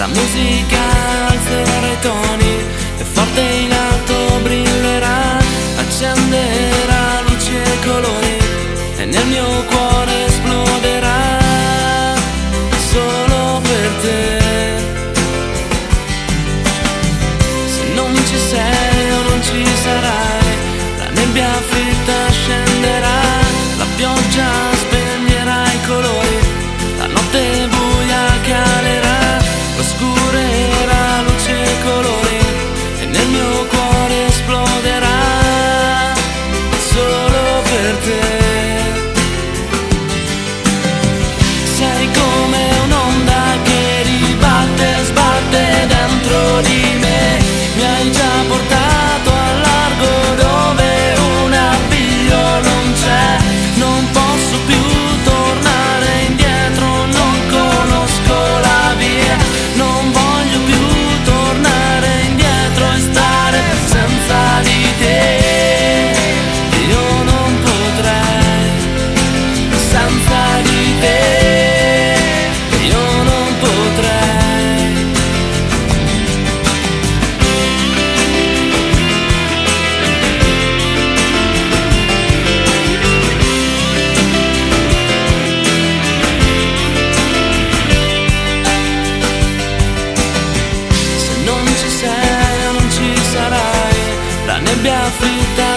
la música disfrutar.